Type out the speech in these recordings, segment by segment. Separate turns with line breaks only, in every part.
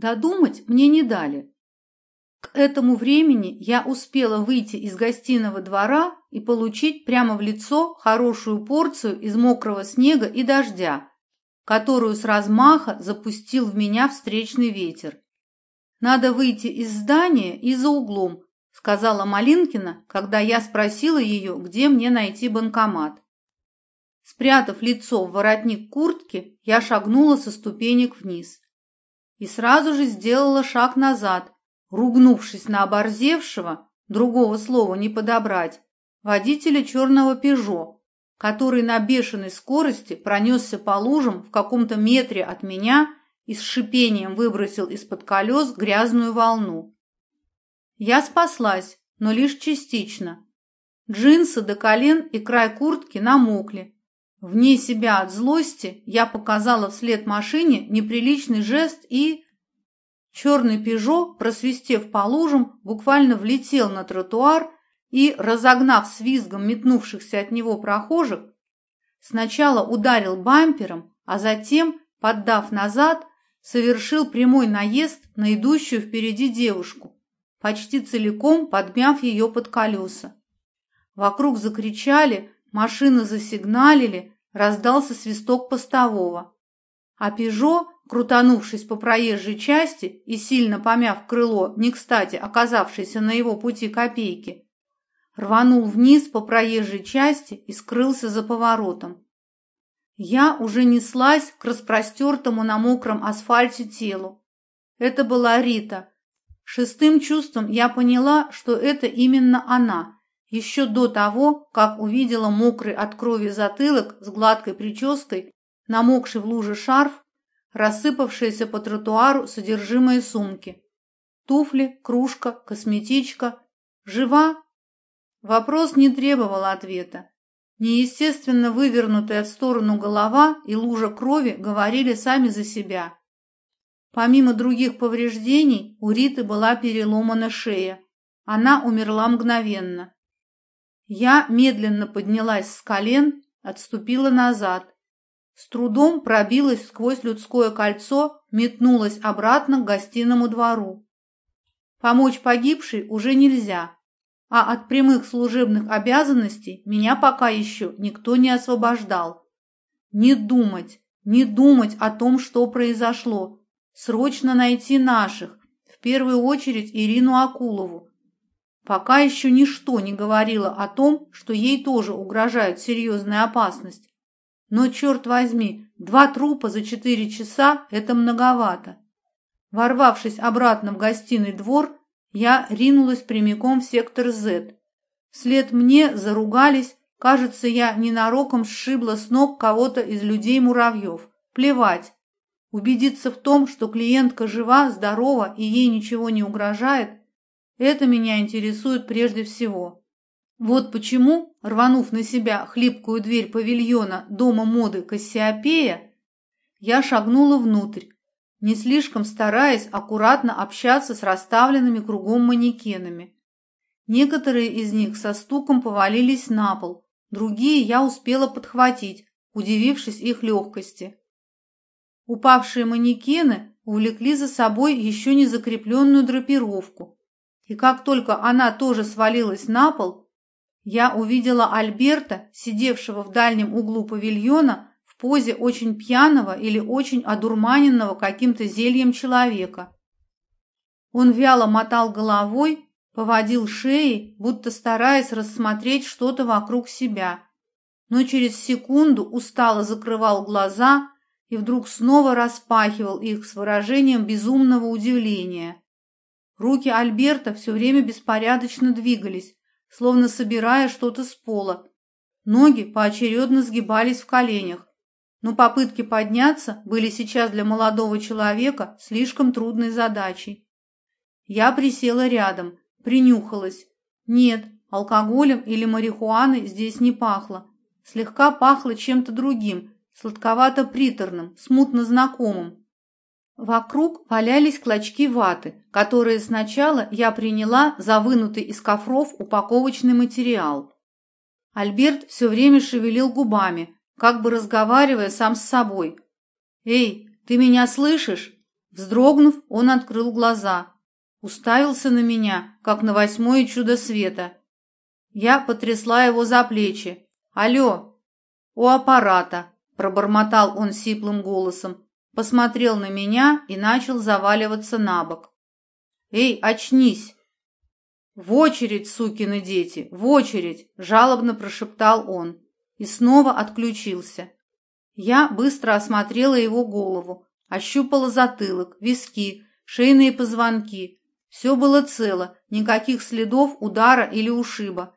Додумать мне не дали. К этому времени я успела выйти из гостиного двора и получить прямо в лицо хорошую порцию из мокрого снега и дождя, которую с размаха запустил в меня встречный ветер. «Надо выйти из здания и за углом», — сказала Малинкина, когда я спросила ее, где мне найти банкомат. Спрятав лицо в воротник куртки, я шагнула со ступенек вниз и сразу же сделала шаг назад, ругнувшись на оборзевшего, другого слова не подобрать, водителя черного «Пежо», который на бешеной скорости пронесся по лужам в каком-то метре от меня и с шипением выбросил из-под колес грязную волну. Я спаслась, но лишь частично. Джинсы до колен и край куртки намокли. Вне себя от злости я показала вслед машине неприличный жест и... Черный «Пежо», просвистев по лужам, буквально влетел на тротуар и, разогнав с визгом метнувшихся от него прохожих, сначала ударил бампером, а затем, поддав назад, совершил прямой наезд на идущую впереди девушку, почти целиком подмяв ее под колеса. Вокруг закричали, машины засигналили, раздался свисток постового. А «Пежо», крутанувшись по проезжей части и сильно помяв крыло, не кстати оказавшейся на его пути копейки, рванул вниз по проезжей части и скрылся за поворотом. Я уже неслась к распростертому на мокром асфальте телу. Это была Рита. Шестым чувством я поняла, что это именно она, еще до того, как увидела мокрый от крови затылок с гладкой прической, намокший в луже шарф, рассыпавшееся по тротуару содержимое сумки. Туфли, кружка, косметичка. Жива? Вопрос не требовал ответа. Неестественно вывернутая в сторону голова и лужа крови говорили сами за себя. Помимо других повреждений, у Риты была переломана шея. Она умерла мгновенно. Я медленно поднялась с колен, отступила назад. С трудом пробилась сквозь людское кольцо, метнулась обратно к гостиному двору. Помочь погибшей уже нельзя а от прямых служебных обязанностей меня пока еще никто не освобождал. Не думать, не думать о том, что произошло. Срочно найти наших, в первую очередь Ирину Акулову. Пока еще ничто не говорило о том, что ей тоже угрожает серьезная опасность. Но, черт возьми, два трупа за четыре часа – это многовато. Ворвавшись обратно в гостиный двор, я ринулась прямиком в сектор Z. Вслед мне заругались, кажется, я ненароком сшибла с ног кого-то из людей-муравьев. Плевать. Убедиться в том, что клиентка жива, здорова и ей ничего не угрожает, это меня интересует прежде всего. Вот почему, рванув на себя хлипкую дверь павильона Дома моды Кассиопея, я шагнула внутрь, не слишком стараясь аккуратно общаться с расставленными кругом манекенами. Некоторые из них со стуком повалились на пол, другие я успела подхватить, удивившись их легкости. Упавшие манекены увлекли за собой еще не закрепленную драпировку, и как только она тоже свалилась на пол, я увидела Альберта, сидевшего в дальнем углу павильона позе очень пьяного или очень одурманенного каким-то зельем человека. Он вяло мотал головой, поводил шеей, будто стараясь рассмотреть что-то вокруг себя, но через секунду устало закрывал глаза и вдруг снова распахивал их с выражением безумного удивления. Руки Альберта все время беспорядочно двигались, словно собирая что-то с пола. Ноги поочередно сгибались в коленях но попытки подняться были сейчас для молодого человека слишком трудной задачей. Я присела рядом, принюхалась. Нет, алкоголем или марихуаной здесь не пахло. Слегка пахло чем-то другим, сладковато-приторным, смутно знакомым. Вокруг валялись клочки ваты, которые сначала я приняла за вынутый из кофров упаковочный материал. Альберт все время шевелил губами, как бы разговаривая сам с собой. «Эй, ты меня слышишь? Вздрогнув, он открыл глаза, уставился на меня, как на восьмое чудо света. Я потрясла его за плечи. «Алло!» «У аппарата!» – пробормотал он сиплым голосом, посмотрел на меня и начал заваливаться на бок. «Эй, очнись!» «В очередь, сукины дети, в очередь!» – жалобно прошептал он и снова отключился. Я быстро осмотрела его голову, ощупала затылок, виски, шейные позвонки. Все было цело, никаких следов удара или ушиба.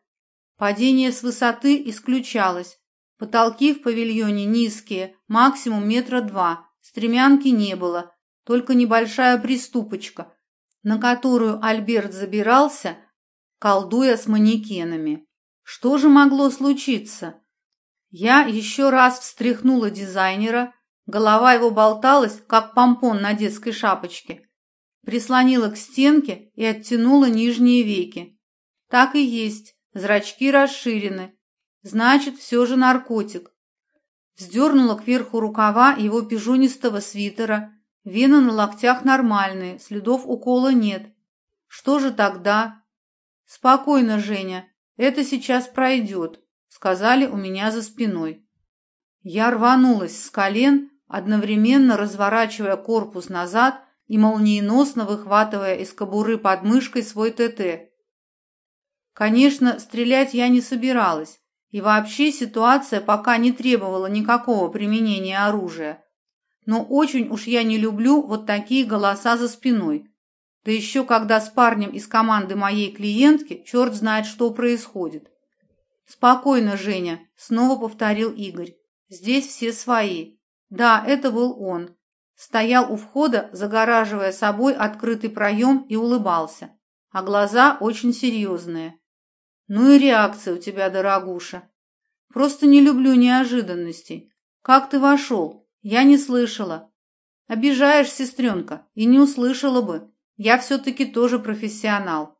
Падение с высоты исключалось. Потолки в павильоне низкие, максимум метра два, стремянки не было, только небольшая приступочка, на которую Альберт забирался, колдуя с манекенами. Что же могло случиться? Я еще раз встряхнула дизайнера, голова его болталась, как помпон на детской шапочке. Прислонила к стенке и оттянула нижние веки. Так и есть, зрачки расширены. Значит, все же наркотик. Вздернула кверху рукава его пижонистого свитера. Вены на локтях нормальные, следов укола нет. Что же тогда? «Спокойно, Женя, это сейчас пройдет», — сказали у меня за спиной. Я рванулась с колен, одновременно разворачивая корпус назад и молниеносно выхватывая из кобуры под мышкой свой ТТ. Конечно, стрелять я не собиралась, и вообще ситуация пока не требовала никакого применения оружия. Но очень уж я не люблю вот такие голоса за спиной. Да еще когда с парнем из команды моей клиентки черт знает, что происходит. «Спокойно, Женя», — снова повторил Игорь. «Здесь все свои». Да, это был он. Стоял у входа, загораживая собой открытый проем и улыбался. А глаза очень серьезные. «Ну и реакция у тебя, дорогуша. Просто не люблю неожиданностей. Как ты вошел? Я не слышала. Обижаешь, сестренка, и не услышала бы. Я все-таки тоже профессионал.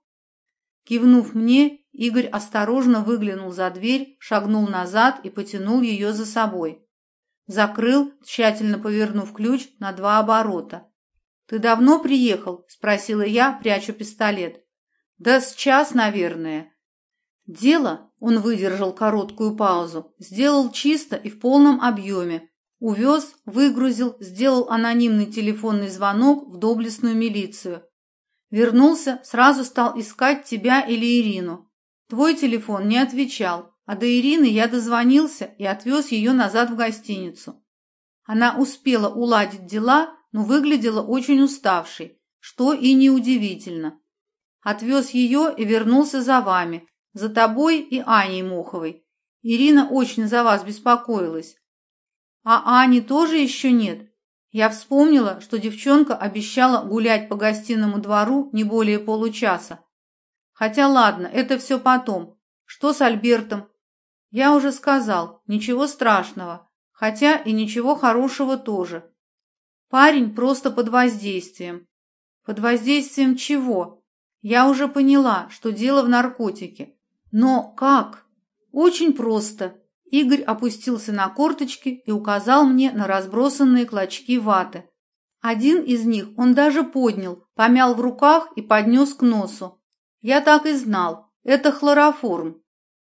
Кивнув мне, Игорь осторожно выглянул за дверь, шагнул назад и потянул ее за собой. Закрыл, тщательно повернув ключ на два оборота. «Ты давно приехал?» – спросила я, прячу пистолет. «Да с час, наверное». Дело, он выдержал короткую паузу, сделал чисто и в полном объеме. Увез, выгрузил, сделал анонимный телефонный звонок в доблестную милицию. Вернулся, сразу стал искать тебя или Ирину. Твой телефон не отвечал, а до Ирины я дозвонился и отвез ее назад в гостиницу. Она успела уладить дела, но выглядела очень уставшей, что и неудивительно. Отвез ее и вернулся за вами, за тобой и Аней Моховой. Ирина очень за вас беспокоилась. А Ани тоже еще нет? Я вспомнила, что девчонка обещала гулять по гостиному двору не более получаса. Хотя ладно, это все потом. Что с Альбертом? Я уже сказал, ничего страшного. Хотя и ничего хорошего тоже. Парень просто под воздействием. Под воздействием чего? Я уже поняла, что дело в наркотике. Но как? Очень просто. Игорь опустился на корточки и указал мне на разбросанные клочки ваты. Один из них он даже поднял, помял в руках и поднес к носу. Я так и знал, это хлороформ.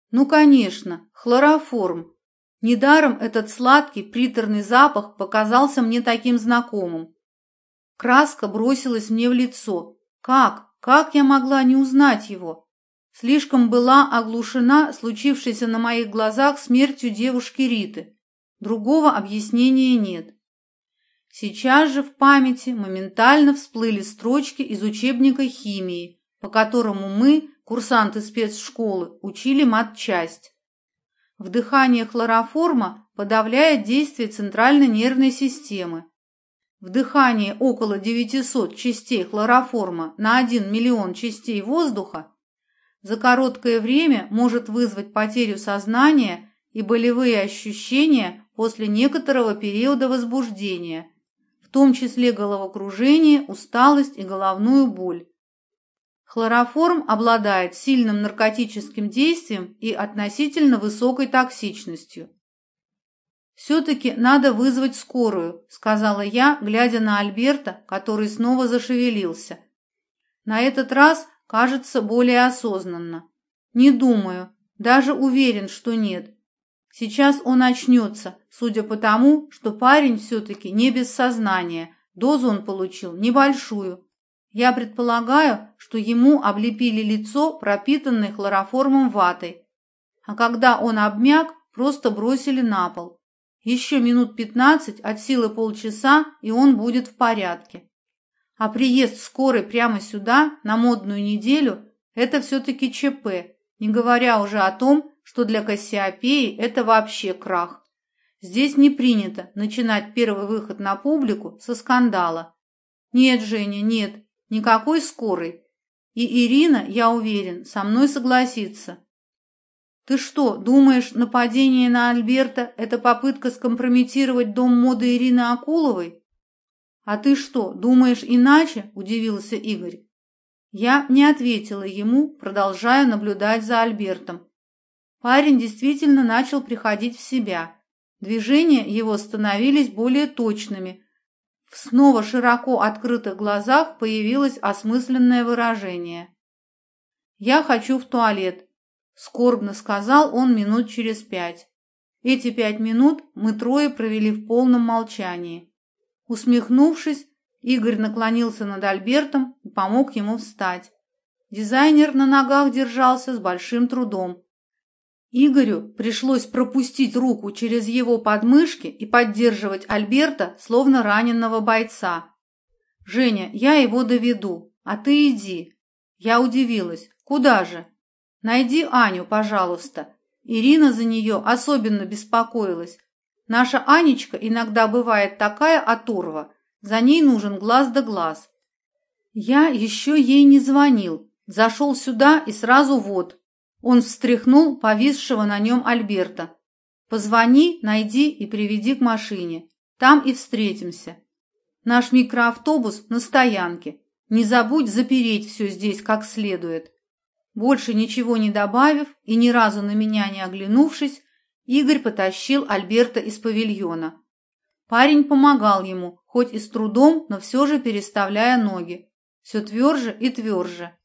Ну, конечно, хлороформ. Недаром этот сладкий приторный запах показался мне таким знакомым. Краска бросилась мне в лицо. Как? Как я могла не узнать его? Слишком была оглушена случившейся на моих глазах смертью девушки Риты. Другого объяснения нет. Сейчас же в памяти моментально всплыли строчки из учебника химии, по которому мы, курсанты спецшколы, учили матчасть. Вдыхание хлороформа подавляет действие центральной нервной системы. Вдыхание около 900 частей хлороформа на 1 миллион частей воздуха за короткое время может вызвать потерю сознания и болевые ощущения после некоторого периода возбуждения, в том числе головокружение, усталость и головную боль. Хлороформ обладает сильным наркотическим действием и относительно высокой токсичностью. «Все-таки надо вызвать скорую», — сказала я, глядя на Альберта, который снова зашевелился. На этот раз, кажется, более осознанно. «Не думаю. Даже уверен, что нет. Сейчас он очнется, судя по тому, что парень все-таки не без сознания. Дозу он получил небольшую. Я предполагаю, что ему облепили лицо, пропитанное хлороформом ватой. А когда он обмяк, просто бросили на пол. Еще минут пятнадцать, от силы полчаса, и он будет в порядке. А приезд скорой прямо сюда, на модную неделю, это все-таки ЧП, не говоря уже о том, что для Кассиопеи это вообще крах. Здесь не принято начинать первый выход на публику со скандала. Нет, Женя, нет, никакой скорой. И Ирина, я уверен, со мной согласится. Ты что, думаешь, нападение на Альберта – это попытка скомпрометировать дом моды Ирины Акуловой? А ты что, думаешь иначе? – удивился Игорь. Я не ответила ему, продолжая наблюдать за Альбертом. Парень действительно начал приходить в себя. Движения его становились более точными. В снова широко открытых глазах появилось осмысленное выражение. «Я хочу в туалет», Скорбно сказал он минут через пять. Эти пять минут мы трое провели в полном молчании. Усмехнувшись, Игорь наклонился над Альбертом и помог ему встать. Дизайнер на ногах держался с большим трудом. Игорю пришлось пропустить руку через его подмышки и поддерживать Альберта, словно раненого бойца. «Женя, я его доведу, а ты иди». Я удивилась. «Куда же?» Найди Аню, пожалуйста. Ирина за нее особенно беспокоилась. Наша Анечка иногда бывает такая оторва. За ней нужен глаз да глаз. Я еще ей не звонил. Зашел сюда и сразу вот. Он встряхнул повисшего на нем Альберта. Позвони, найди и приведи к машине. Там и встретимся. Наш микроавтобус на стоянке. Не забудь запереть все здесь как следует. Больше ничего не добавив и ни разу на меня не оглянувшись, Игорь потащил Альберта из павильона. Парень помогал ему, хоть и с трудом, но все же переставляя ноги, все тверже и тверже.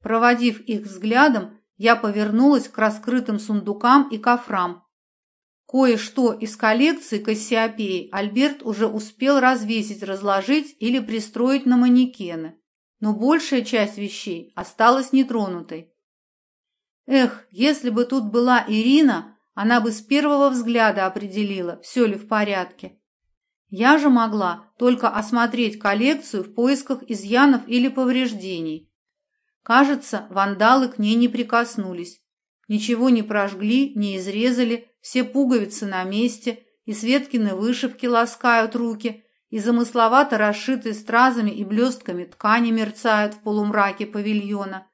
Проводив их взглядом, я повернулась к раскрытым сундукам и кофрам. Кое-что из коллекции Кассиопеи Альберт уже успел развесить, разложить или пристроить на манекены, но большая часть вещей осталась нетронутой. Эх, если бы тут была Ирина, она бы с первого взгляда определила, все ли в порядке. Я же могла только осмотреть коллекцию в поисках изъянов или повреждений. Кажется, вандалы к ней не прикоснулись. Ничего не прожгли, не изрезали, все пуговицы на месте, и Светкины вышивки ласкают руки, и замысловато расшитые стразами и блестками ткани мерцают в полумраке павильона.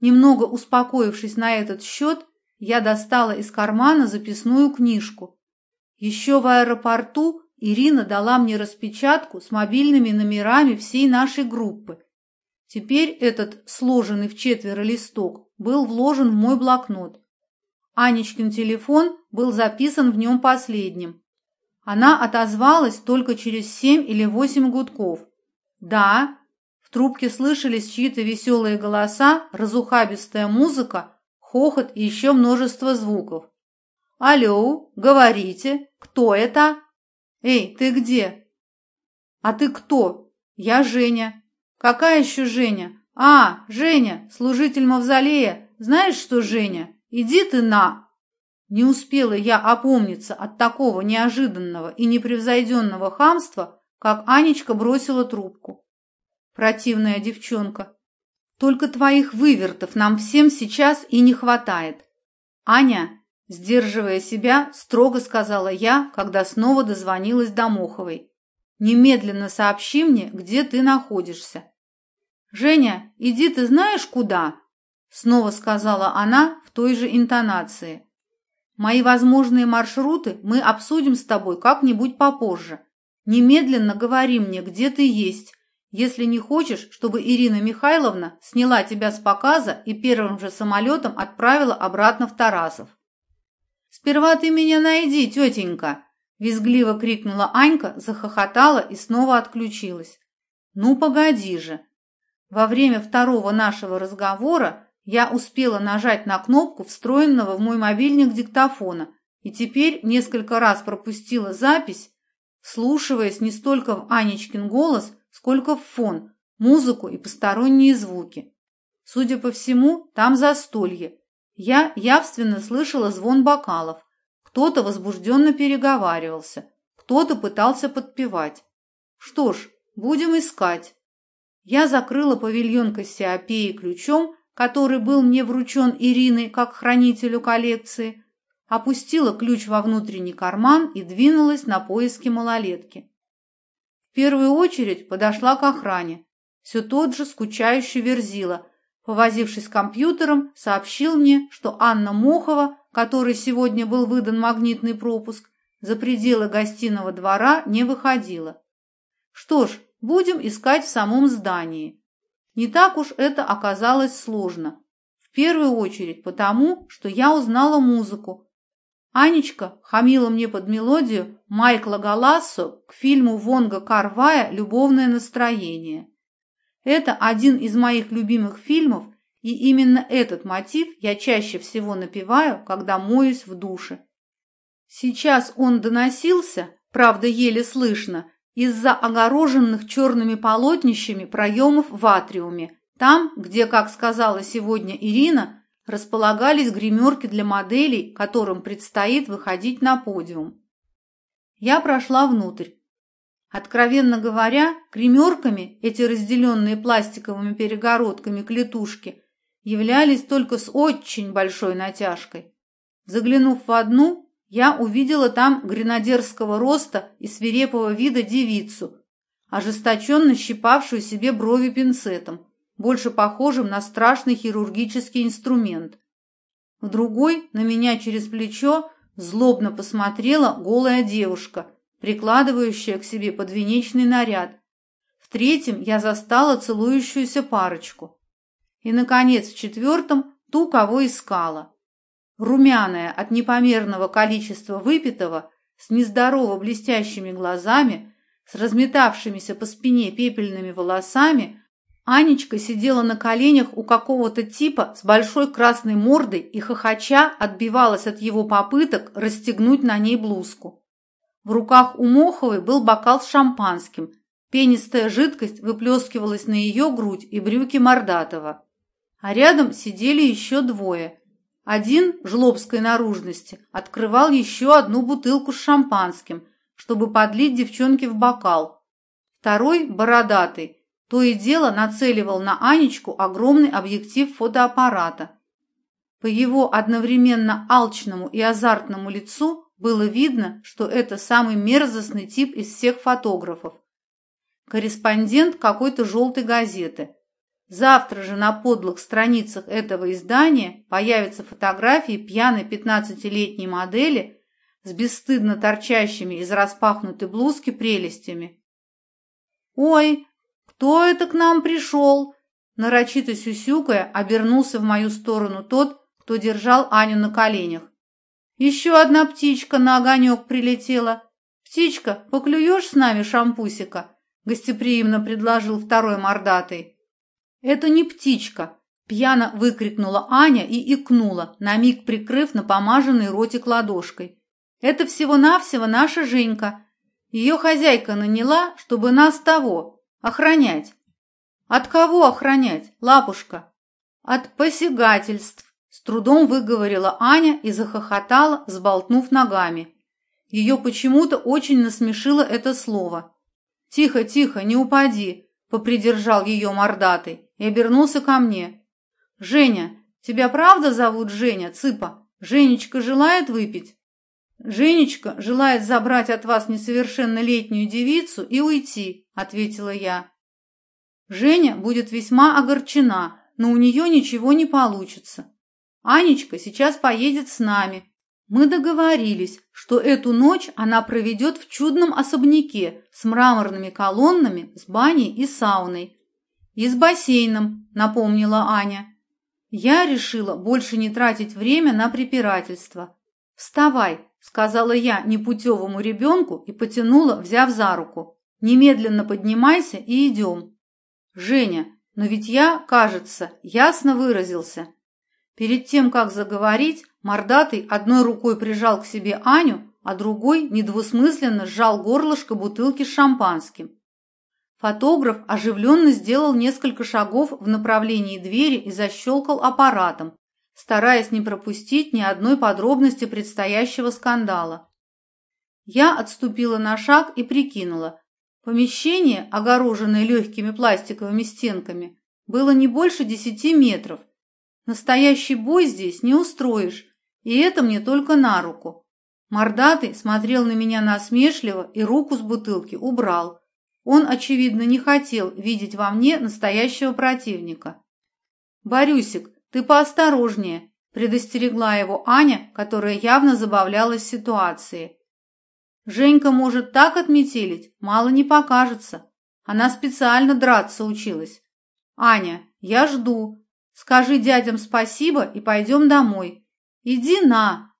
Немного успокоившись на этот счет, я достала из кармана записную книжку. Еще в аэропорту Ирина дала мне распечатку с мобильными номерами всей нашей группы. Теперь этот сложенный в четверо листок был вложен в мой блокнот. Анечкин телефон был записан в нем последним. Она отозвалась только через семь или восемь гудков. «Да, в трубке слышались чьи-то веселые голоса, разухабистая музыка, хохот и еще множество звуков. «Алло, говорите, кто это?» «Эй, ты где?» «А ты кто?» «Я Женя». «Какая еще Женя?» «А, Женя, служитель мавзолея. Знаешь что, Женя, иди ты на...» Не успела я опомниться от такого неожиданного и непревзойденного хамства, как Анечка бросила трубку противная девчонка. Только твоих вывертов нам всем сейчас и не хватает. Аня, сдерживая себя, строго сказала я, когда снова дозвонилась до Моховой. Немедленно сообщи мне, где ты находишься. Женя, иди ты знаешь куда? Снова сказала она в той же интонации. Мои возможные маршруты мы обсудим с тобой как-нибудь попозже. Немедленно говори мне, где ты есть, если не хочешь, чтобы Ирина Михайловна сняла тебя с показа и первым же самолетом отправила обратно в Тарасов. «Сперва ты меня найди, тетенька!» Визгливо крикнула Анька, захохотала и снова отключилась. «Ну, погоди же!» Во время второго нашего разговора я успела нажать на кнопку встроенного в мой мобильник диктофона и теперь несколько раз пропустила запись, слушаясь не столько в Анечкин голос, сколько в фон, музыку и посторонние звуки. Судя по всему, там застолье. Я явственно слышала звон бокалов. Кто-то возбужденно переговаривался, кто-то пытался подпевать. Что ж, будем искать. Я закрыла павильон Кассиопеи ключом, который был мне вручен Ириной как хранителю коллекции, опустила ключ во внутренний карман и двинулась на поиски малолетки. В первую очередь подошла к охране. Все тот же скучающий Верзила, повозившись компьютером, сообщил мне, что Анна Мохова которой сегодня был выдан магнитный пропуск, за пределы гостиного двора не выходила. Что ж, будем искать в самом здании. Не так уж это оказалось сложно. В первую очередь потому, что я узнала музыку. Анечка хамила мне под мелодию Майкла Галассо к фильму Вонга Карвая «Любовное настроение». Это один из моих любимых фильмов, и именно этот мотив я чаще всего напеваю, когда моюсь в душе. Сейчас он доносился, правда еле слышно, из-за огороженных черными полотнищами проемов в атриуме, там, где, как сказала сегодня Ирина, располагались гримерки для моделей, которым предстоит выходить на подиум. Я прошла внутрь. Откровенно говоря, гримерками эти разделенные пластиковыми перегородками клетушки являлись только с очень большой натяжкой. Заглянув в одну, я увидела там гренадерского роста и свирепого вида девицу, ожесточенно щипавшую себе брови пинцетом, больше похожим на страшный хирургический инструмент. В другой на меня через плечо злобно посмотрела голая девушка, прикладывающая к себе подвенечный наряд. В третьем я застала целующуюся парочку. И, наконец, в четвертом – ту, кого искала. Румяная от непомерного количества выпитого, с нездорово блестящими глазами, с разметавшимися по спине пепельными волосами, Анечка сидела на коленях у какого-то типа с большой красной мордой и хохоча отбивалась от его попыток расстегнуть на ней блузку. В руках у Моховой был бокал с шампанским. Пенистая жидкость выплескивалась на ее грудь и брюки Мордатова а рядом сидели еще двое. Один, жлобской наружности, открывал еще одну бутылку с шампанским, чтобы подлить девчонке в бокал. Второй, бородатый, то и дело нацеливал на Анечку огромный объектив фотоаппарата. По его одновременно алчному и азартному лицу было видно, что это самый мерзостный тип из всех фотографов. Корреспондент какой-то желтой газеты – Завтра же на подлых страницах этого издания появятся фотографии пьяной пятнадцатилетней модели с бесстыдно торчащими из распахнутой блузки прелестями. «Ой, кто это к нам пришел?» Нарочито сюсюкая обернулся в мою сторону тот, кто держал Аню на коленях. «Еще одна птичка на огонек прилетела. Птичка, поклюешь с нами шампусика?» гостеприимно предложил второй мордатый. «Это не птичка!» – пьяно выкрикнула Аня и икнула, на миг прикрыв напомаженный ротик ладошкой. «Это всего-навсего наша Женька. Ее хозяйка наняла, чтобы нас того, охранять». «От кого охранять, лапушка?» «От посягательств», – с трудом выговорила Аня и захохотала, сболтнув ногами. Ее почему-то очень насмешило это слово. «Тихо, тихо, не упади», – попридержал ее мордатый и обернулся ко мне. «Женя, тебя правда зовут Женя, Цыпа? Женечка желает выпить?» «Женечка желает забрать от вас несовершеннолетнюю девицу и уйти», — ответила я. «Женя будет весьма огорчена, но у нее ничего не получится. Анечка сейчас поедет с нами. Мы договорились, что эту ночь она проведет в чудном особняке с мраморными колоннами, с баней и сауной, «И с бассейном», — напомнила Аня. Я решила больше не тратить время на препирательство. «Вставай, сказала я непутевому ребенку и потянула, взяв за руку. «Немедленно поднимайся и идем». «Женя, но ведь я, кажется, ясно выразился». Перед тем, как заговорить, мордатый одной рукой прижал к себе Аню, а другой недвусмысленно сжал горлышко бутылки с шампанским. Фотограф оживленно сделал несколько шагов в направлении двери и защелкал аппаратом, стараясь не пропустить ни одной подробности предстоящего скандала. Я отступила на шаг и прикинула. Помещение, огороженное легкими пластиковыми стенками, было не больше десяти метров. Настоящий бой здесь не устроишь, и это мне только на руку. Мордатый смотрел на меня насмешливо и руку с бутылки убрал. Он, очевидно, не хотел видеть во мне настоящего противника. «Борюсик, ты поосторожнее», – предостерегла его Аня, которая явно забавлялась ситуацией. «Женька может так отметелить, мало не покажется. Она специально драться училась. Аня, я жду. Скажи дядям спасибо и пойдем домой. Иди на,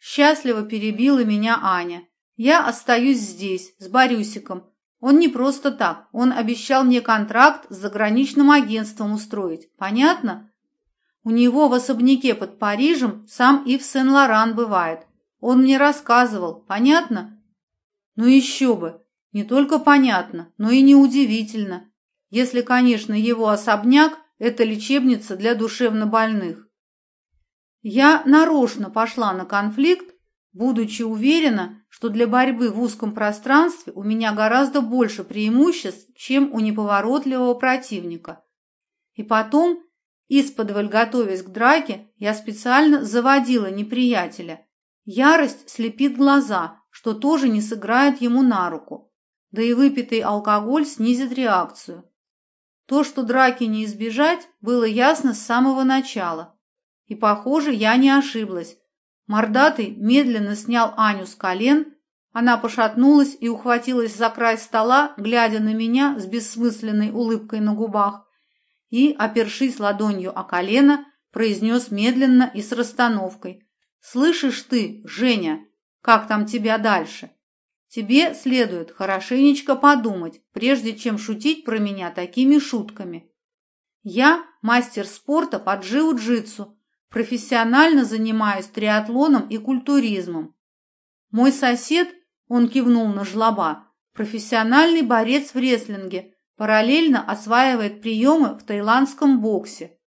Счастливо перебила меня Аня. Я остаюсь здесь, с Борюсиком. Он не просто так. Он обещал мне контракт с заграничным агентством устроить. Понятно? У него в особняке под Парижем сам Ив Сен-Лоран бывает. Он мне рассказывал. Понятно? Ну еще бы. Не только понятно, но и неудивительно. Если, конечно, его особняк – это лечебница для душевнобольных. Я нарочно пошла на конфликт, будучи уверена, что для борьбы в узком пространстве у меня гораздо больше преимуществ, чем у неповоротливого противника. И потом, исподволь готовясь к драке, я специально заводила неприятеля. Ярость слепит глаза, что тоже не сыграет ему на руку. Да и выпитый алкоголь снизит реакцию. То, что драки не избежать, было ясно с самого начала – и, похоже, я не ошиблась. Мордатый медленно снял Аню с колен, она пошатнулась и ухватилась за край стола, глядя на меня с бессмысленной улыбкой на губах, и, опершись ладонью о колено, произнес медленно и с расстановкой. «Слышишь ты, Женя, как там тебя дальше? Тебе следует хорошенечко подумать, прежде чем шутить про меня такими шутками. Я мастер спорта по джиу-джитсу, Профессионально занимаюсь триатлоном и культуризмом. Мой сосед, он кивнул на жлоба, профессиональный борец в рестлинге, параллельно осваивает приемы в таиландском боксе.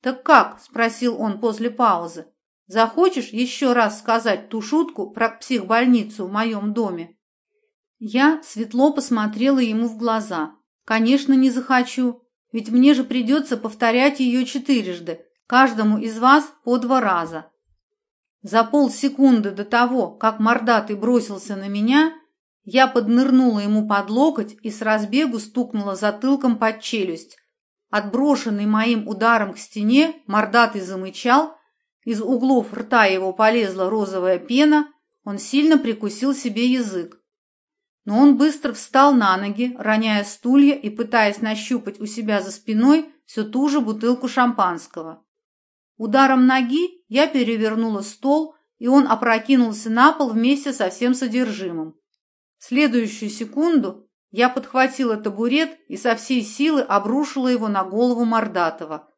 «Так как?» – спросил он после паузы. «Захочешь еще раз сказать ту шутку про психбольницу в моем доме?» Я светло посмотрела ему в глаза. «Конечно, не захочу, ведь мне же придется повторять ее четырежды, Каждому из вас по два раза. За полсекунды до того, как мордатый бросился на меня, я поднырнула ему под локоть и с разбегу стукнула затылком под челюсть. Отброшенный моим ударом к стене, мордатый замычал, из углов рта его полезла розовая пена, он сильно прикусил себе язык. Но он быстро встал на ноги, роняя стулья и пытаясь нащупать у себя за спиной всю ту же бутылку шампанского. Ударом ноги я перевернула стол, и он опрокинулся на пол вместе со всем содержимым. В следующую секунду я подхватила табурет и со всей силы обрушила его на голову Мордатова.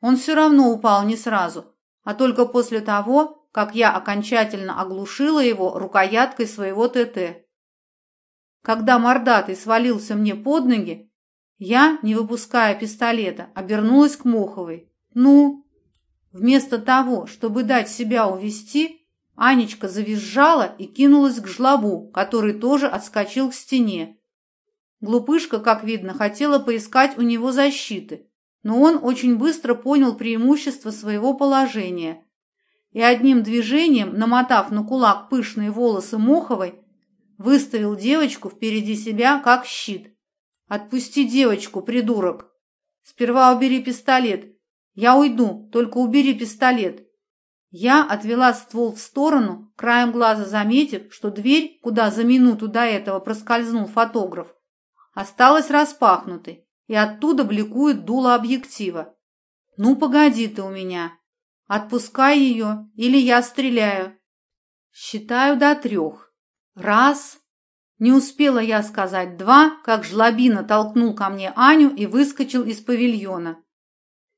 Он все равно упал не сразу, а только после того, как я окончательно оглушила его рукояткой своего ТТ. Когда Мордатый свалился мне под ноги, я, не выпуская пистолета, обернулась к Моховой. «Ну, Вместо того, чтобы дать себя увести, Анечка завизжала и кинулась к жлобу, который тоже отскочил к стене. Глупышка, как видно, хотела поискать у него защиты, но он очень быстро понял преимущество своего положения и одним движением, намотав на кулак пышные волосы Моховой, выставил девочку впереди себя, как щит. «Отпусти девочку, придурок! Сперва убери пистолет, «Я уйду, только убери пистолет». Я отвела ствол в сторону, краем глаза заметив, что дверь, куда за минуту до этого проскользнул фотограф, осталась распахнутой, и оттуда бликует дуло объектива. «Ну, погоди ты у меня. Отпускай ее, или я стреляю». Считаю до трех. Раз. Не успела я сказать два, как жлобина толкнул ко мне Аню и выскочил из павильона.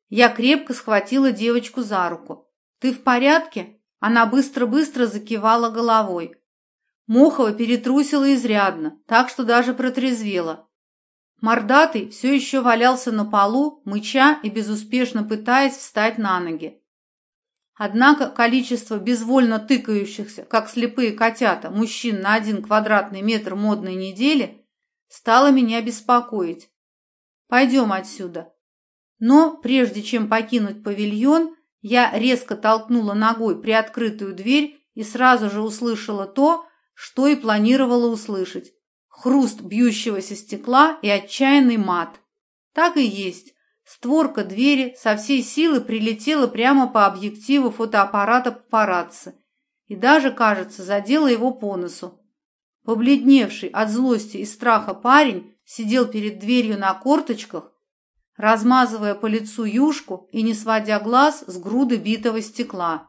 Я крепко схватила девочку за руку. «Ты в порядке?» Она быстро-быстро закивала головой. Мохова перетрусила изрядно, так что даже протрезвела. Мордатый все еще валялся на полу, мыча и безуспешно пытаясь встать на ноги. Однако количество безвольно тыкающихся, как слепые котята, мужчин на один квадратный метр модной недели стало меня беспокоить. Пойдем отсюда. Но прежде чем покинуть павильон, я резко толкнула ногой приоткрытую дверь и сразу же услышала то, что и планировала услышать. Хруст бьющегося стекла и отчаянный мат. Так и есть. Створка двери со всей силы прилетела прямо по объективу фотоаппарата папарацци и даже, кажется, задела его по носу. Побледневший от злости и страха парень сидел перед дверью на корточках, размазывая по лицу юшку и не сводя глаз с груды битого стекла.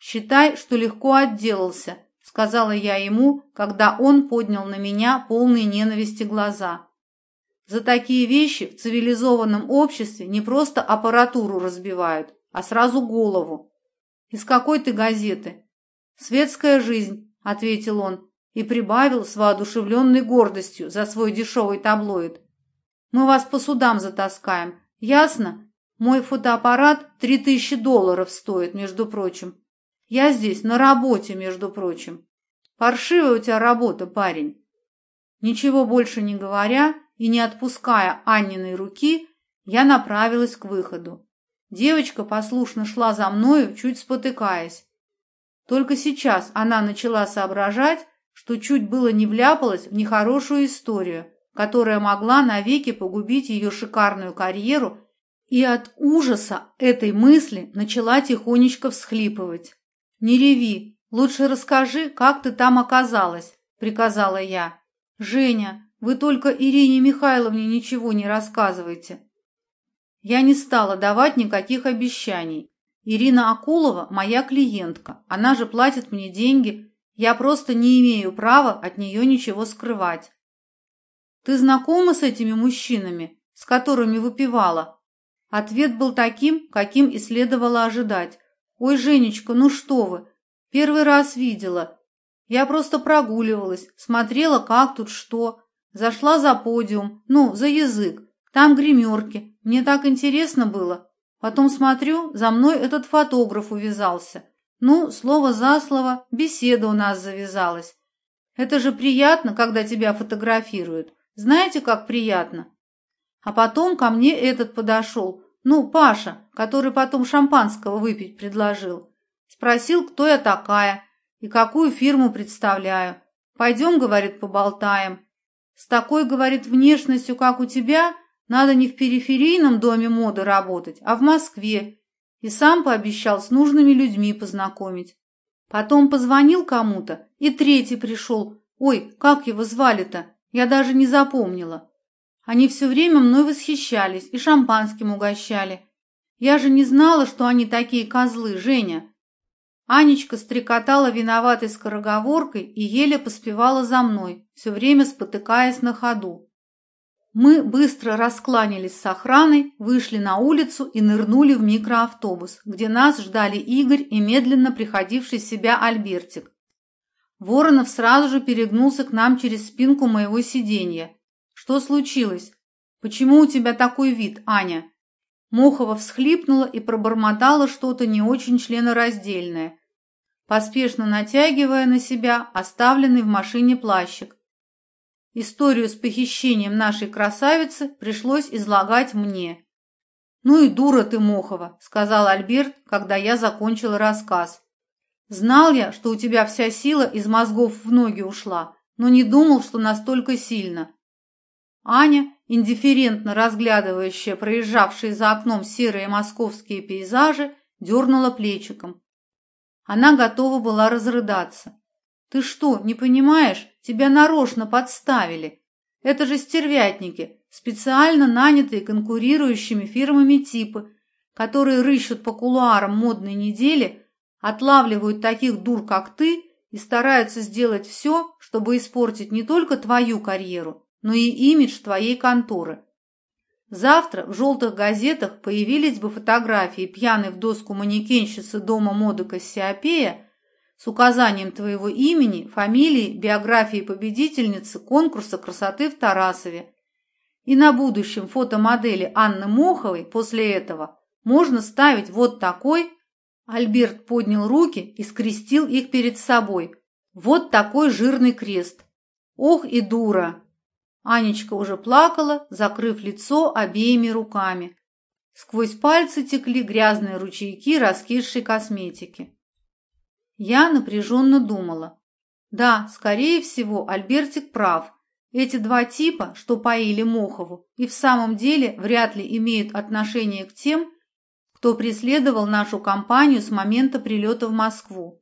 «Считай, что легко отделался», — сказала я ему, когда он поднял на меня полные ненависти глаза. За такие вещи в цивилизованном обществе не просто аппаратуру разбивают, а сразу голову. Из какой ты газеты? Светская жизнь, ответил он и прибавил с воодушевленной гордостью за свой дешевый таблоид. Мы вас по судам затаскаем. Ясно? Мой фотоаппарат три тысячи долларов стоит, между прочим. Я здесь на работе, между прочим. Паршивая у тебя работа, парень. Ничего больше не говоря, и не отпуская Анниной руки, я направилась к выходу. Девочка послушно шла за мною, чуть спотыкаясь. Только сейчас она начала соображать, что чуть было не вляпалась в нехорошую историю, которая могла навеки погубить ее шикарную карьеру, и от ужаса этой мысли начала тихонечко всхлипывать. «Не реви, лучше расскажи, как ты там оказалась», — приказала я. «Женя, вы только Ирине Михайловне ничего не рассказывайте. Я не стала давать никаких обещаний. Ирина Акулова – моя клиентка, она же платит мне деньги, я просто не имею права от нее ничего скрывать. Ты знакома с этими мужчинами, с которыми выпивала? Ответ был таким, каким и следовало ожидать. Ой, Женечка, ну что вы, первый раз видела. Я просто прогуливалась, смотрела, как тут что. Зашла за подиум, ну, за язык. Там гримерки. Мне так интересно было. Потом смотрю, за мной этот фотограф увязался. Ну, слово за слово, беседа у нас завязалась. Это же приятно, когда тебя фотографируют. Знаете, как приятно? А потом ко мне этот подошел, ну, Паша, который потом шампанского выпить предложил. Спросил, кто я такая и какую фирму представляю. Пойдем, говорит, поболтаем. С такой, говорит, внешностью, как у тебя, надо не в периферийном доме моды работать, а в Москве. И сам пообещал с нужными людьми познакомить. Потом позвонил кому-то, и третий пришел. Ой, как его звали-то? Я даже не запомнила. Они все время мной восхищались и шампанским угощали. Я же не знала, что они такие козлы, Женя. Анечка стрекотала виноватой скороговоркой и еле поспевала за мной, все время спотыкаясь на ходу. Мы быстро раскланялись с охраной, вышли на улицу и нырнули в микроавтобус, где нас ждали Игорь и медленно приходивший себя Альбертик. Воронов сразу же перегнулся к нам через спинку моего сиденья. «Что случилось? Почему у тебя такой вид, Аня?» Мохова всхлипнула и пробормотала что-то не очень членораздельное, поспешно натягивая на себя оставленный в машине плащик. Историю с похищением нашей красавицы пришлось излагать мне. «Ну и дура ты, Мохова», — сказал Альберт, когда я закончил рассказ. «Знал я, что у тебя вся сила из мозгов в ноги ушла, но не думал, что настолько сильно». Аня, индифферентно разглядывающая проезжавшие за окном серые московские пейзажи, дернула плечиком. Она готова была разрыдаться. «Ты что, не понимаешь? Тебя нарочно подставили. Это же стервятники, специально нанятые конкурирующими фирмами типы, которые рыщут по кулуарам модной недели, отлавливают таких дур, как ты, и стараются сделать все, чтобы испортить не только твою карьеру, но и имидж твоей конторы. Завтра в желтых газетах появились бы фотографии пьяной в доску манекенщицы дома моды Кассиопея с указанием твоего имени, фамилии, биографии победительницы конкурса красоты в Тарасове. И на будущем фотомодели Анны Моховой после этого можно ставить вот такой. Альберт поднял руки и скрестил их перед собой. Вот такой жирный крест. Ох и дура! Анечка уже плакала, закрыв лицо обеими руками. Сквозь пальцы текли грязные ручейки раскисшей косметики. Я напряженно думала. Да, скорее всего, Альбертик прав. Эти два типа, что поили Мохову, и в самом деле вряд ли имеют отношение к тем, кто преследовал нашу компанию с момента прилета в Москву.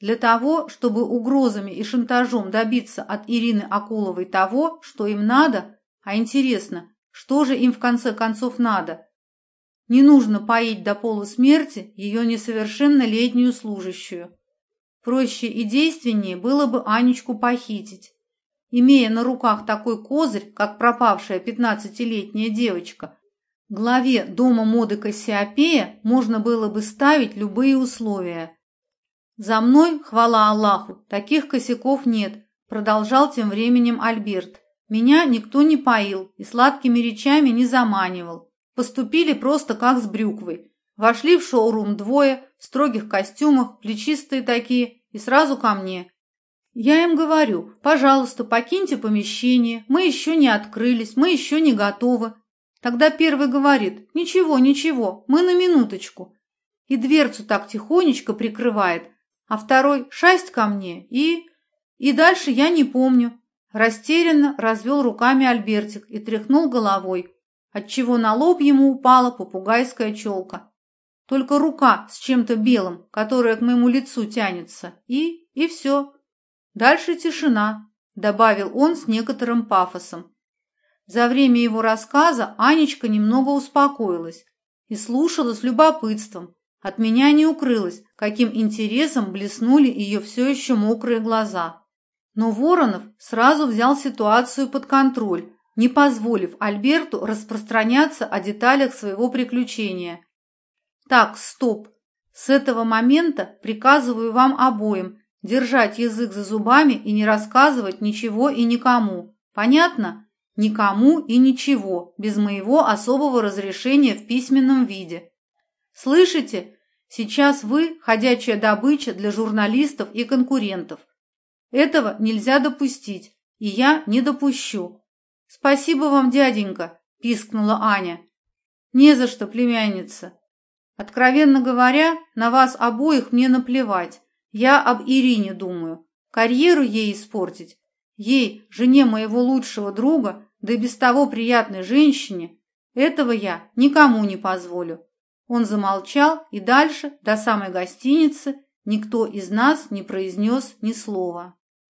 Для того, чтобы угрозами и шантажом добиться от Ирины Акуловой того, что им надо, а интересно, что же им в конце концов надо, не нужно поить до полусмерти ее несовершеннолетнюю служащую. Проще и действеннее было бы Анечку похитить. Имея на руках такой козырь, как пропавшая пятнадцатилетняя девочка, главе дома моды Кассиопея можно было бы ставить любые условия. «За мной, хвала Аллаху, таких косяков нет», продолжал тем временем Альберт. «Меня никто не поил и сладкими речами не заманивал. Поступили просто как с брюквой. Вошли в шоурум двое, в строгих костюмах, плечистые такие, и сразу ко мне. Я им говорю, пожалуйста, покиньте помещение, мы еще не открылись, мы еще не готовы. Тогда первый говорит, ничего, ничего, мы на минуточку. И дверцу так тихонечко прикрывает, а второй шасть ко мне и... И дальше я не помню. Растерянно развел руками Альбертик и тряхнул головой отчего на лоб ему упала попугайская челка. Только рука с чем-то белым, которая к моему лицу тянется, и... и все. Дальше тишина, добавил он с некоторым пафосом. За время его рассказа Анечка немного успокоилась и слушала с любопытством. От меня не укрылось, каким интересом блеснули ее все еще мокрые глаза. Но Воронов сразу взял ситуацию под контроль не позволив Альберту распространяться о деталях своего приключения. «Так, стоп. С этого момента приказываю вам обоим держать язык за зубами и не рассказывать ничего и никому. Понятно? Никому и ничего, без моего особого разрешения в письменном виде. Слышите? Сейчас вы – ходячая добыча для журналистов и конкурентов. Этого нельзя допустить, и я не допущу. «Спасибо вам, дяденька!» – пискнула Аня. «Не за что, племянница. Откровенно говоря, на вас обоих мне наплевать. Я об Ирине думаю. Карьеру ей испортить. Ей, жене моего лучшего друга, да и без того приятной женщине, этого я никому не позволю». Он замолчал, и дальше, до самой гостиницы, никто из нас не произнес ни слова.